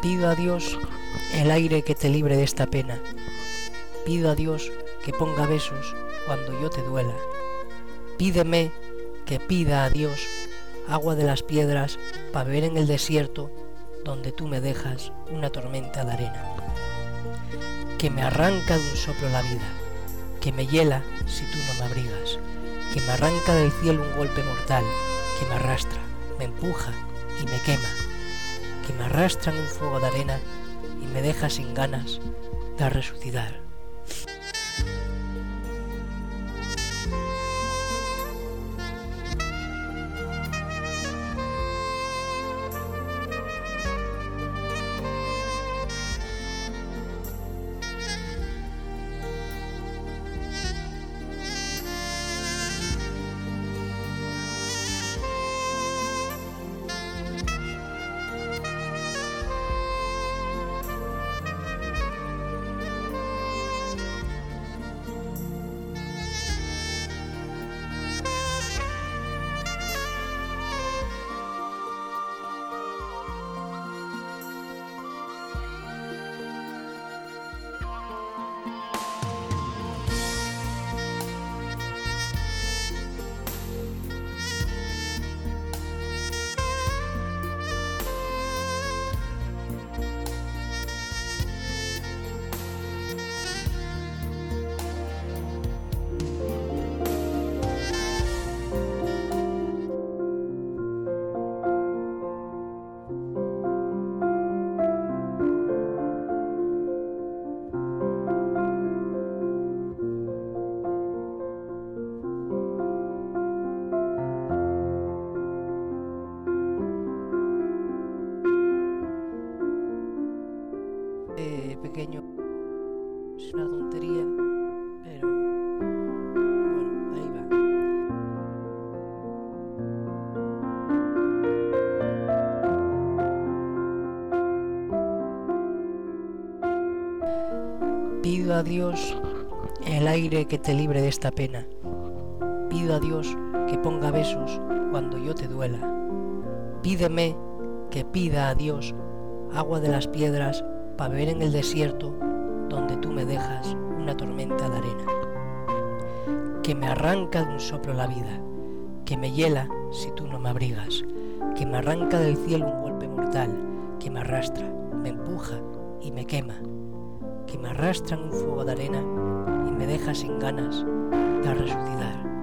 Pido a Dios el aire que te libre de esta pena. Pido a Dios que ponga besos cuando yo te duela. Pídeme que pida a Dios agua de las piedras para beber en el desierto donde tú me dejas una tormenta de arena. Que me arranca de un soplo la vida, que me hiela si tú no me abrigas, que me arranca del cielo un golpe mortal, que me arrastra, me empuja y me quema, que me arrastra en un fuego de arena y me deja sin ganas de resucitar. Pequeño es una tontería, pero bueno, ahí va. Pido a Dios el aire que te libre de esta pena. Pido a Dios que ponga besos cuando yo te duela. Pídeme que pida a Dios agua de las piedras para beber en el desierto donde tú me dejas una tormenta de arena. Que me arranca de un soplo la vida, que me hiela si tú no me abrigas, que me arranca del cielo un golpe mortal, que me arrastra, me empuja y me quema, que me arrastra en un fuego de arena y me deja sin ganas de resucitar.